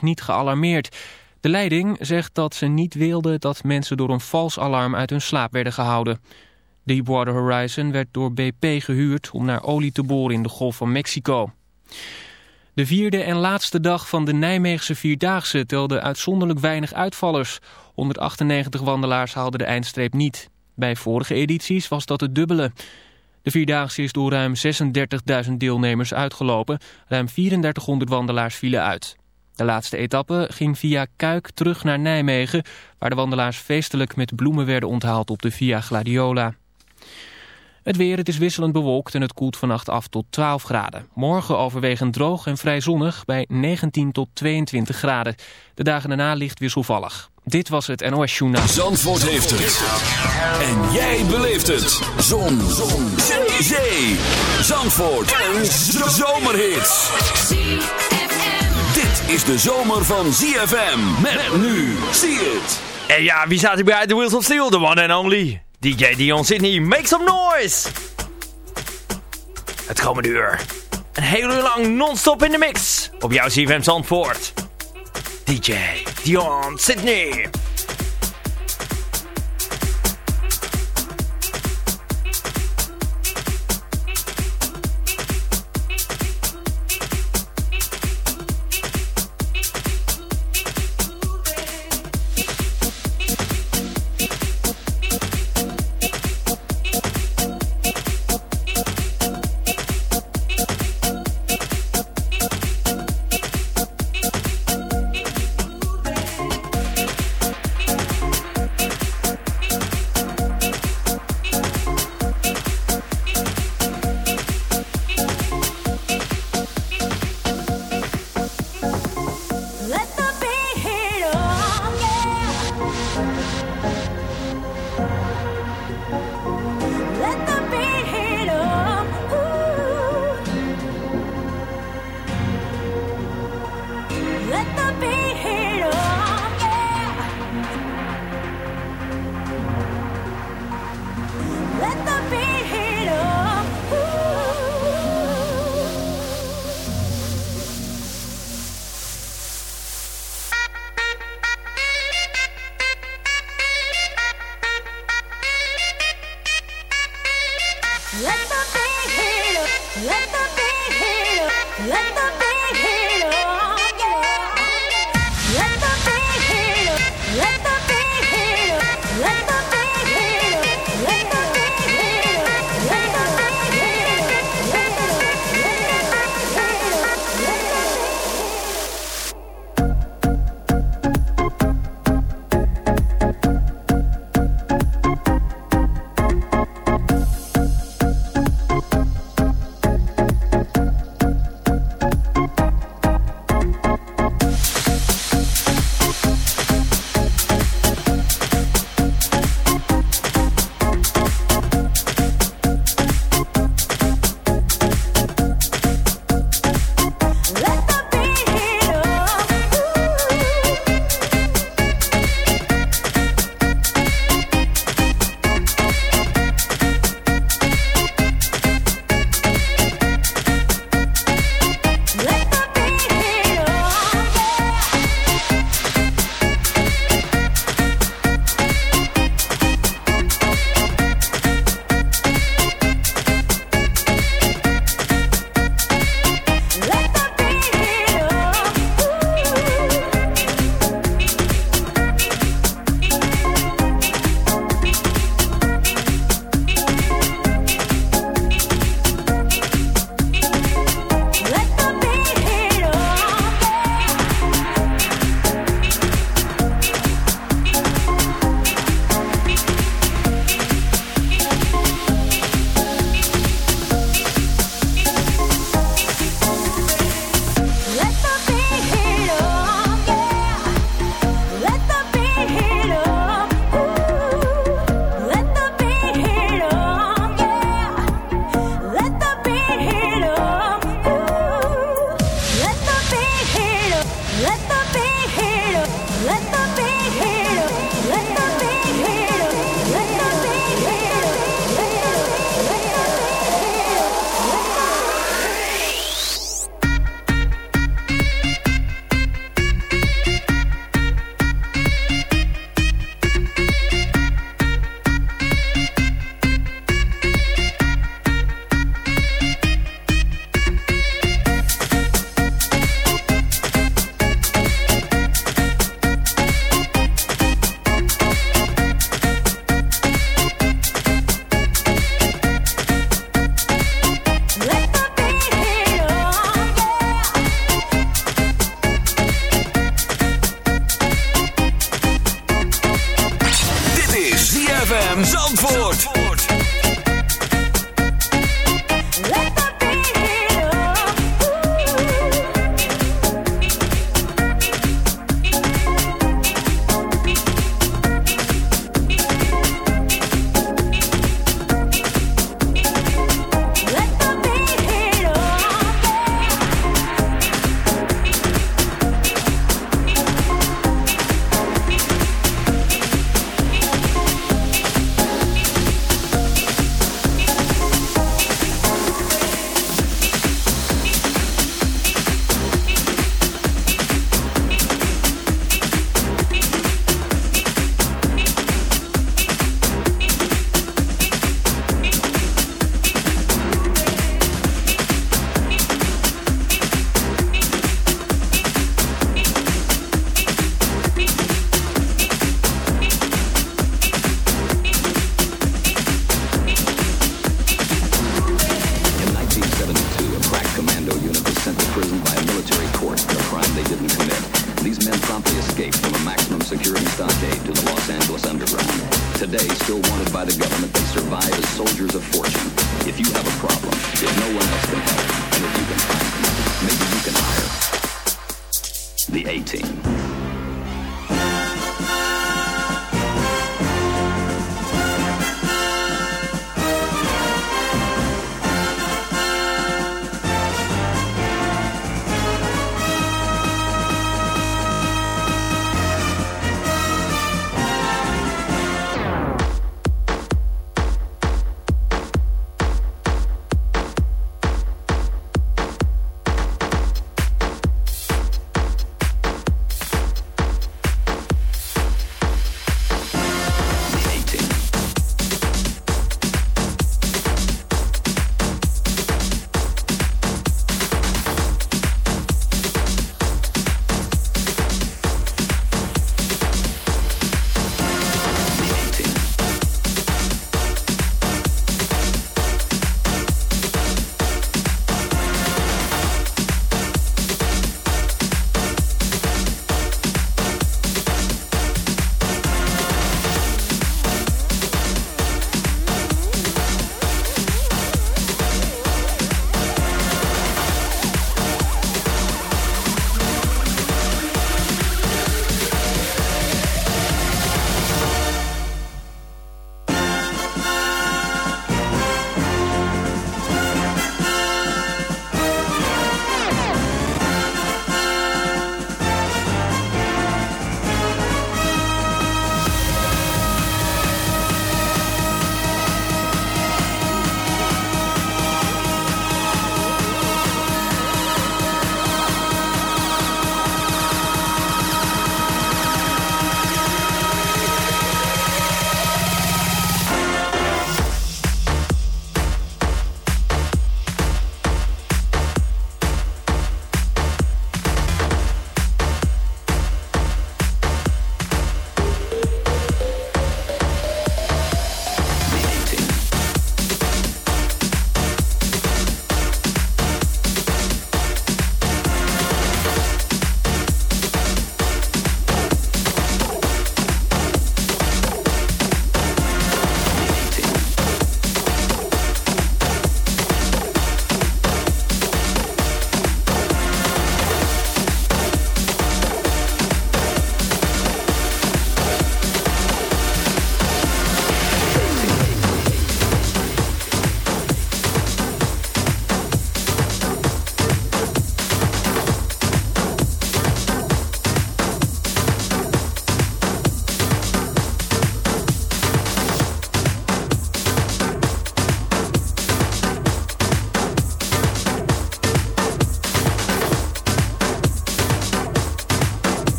niet gealarmeerd. De leiding zegt dat ze niet wilde dat mensen door een vals alarm uit hun slaap werden gehouden. Deepwater Horizon werd door BP gehuurd om naar olie te boren in de Golf van Mexico. De vierde en laatste dag van de Nijmeegse Vierdaagse telde uitzonderlijk weinig uitvallers. 198 wandelaars haalden de eindstreep niet. Bij vorige edities was dat het dubbele. De Vierdaagse is door ruim 36.000 deelnemers uitgelopen. Ruim 3400 wandelaars vielen uit. De laatste etappe ging via Kuik terug naar Nijmegen... waar de wandelaars feestelijk met bloemen werden onthaald op de Via Gladiola. Het weer, het is wisselend bewolkt en het koelt vannacht af tot 12 graden. Morgen overwegend droog en vrij zonnig bij 19 tot 22 graden. De dagen daarna ligt wisselvallig. Dit was het NOS Journaal. Zandvoort heeft het. En jij beleeft het. Zon. Zon. Zee. Zandvoort. Een zomerhit. Is de zomer van ZFM. Met nu. Zie het. En ja, wie staat hier bij The Wheels of Steel? The one and only. DJ Dion Sydney, make some noise! Het komende uur. Een hele uur lang non-stop in de mix. Op jouw CFM Zandvoort. DJ Dion Sydney.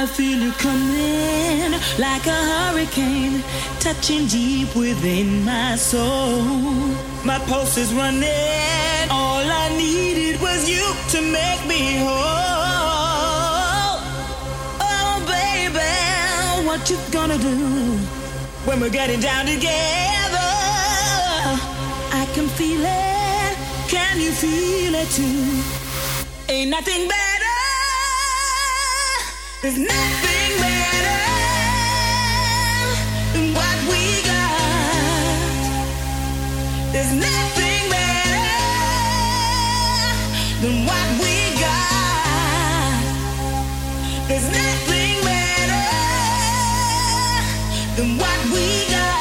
I feel you coming like a hurricane, touching deep within my soul. My pulse is running. All I needed was you to make me whole. Oh, baby, what you gonna do when we're getting down together? I can feel it. Can you feel it too? Ain't nothing better. Than what we got.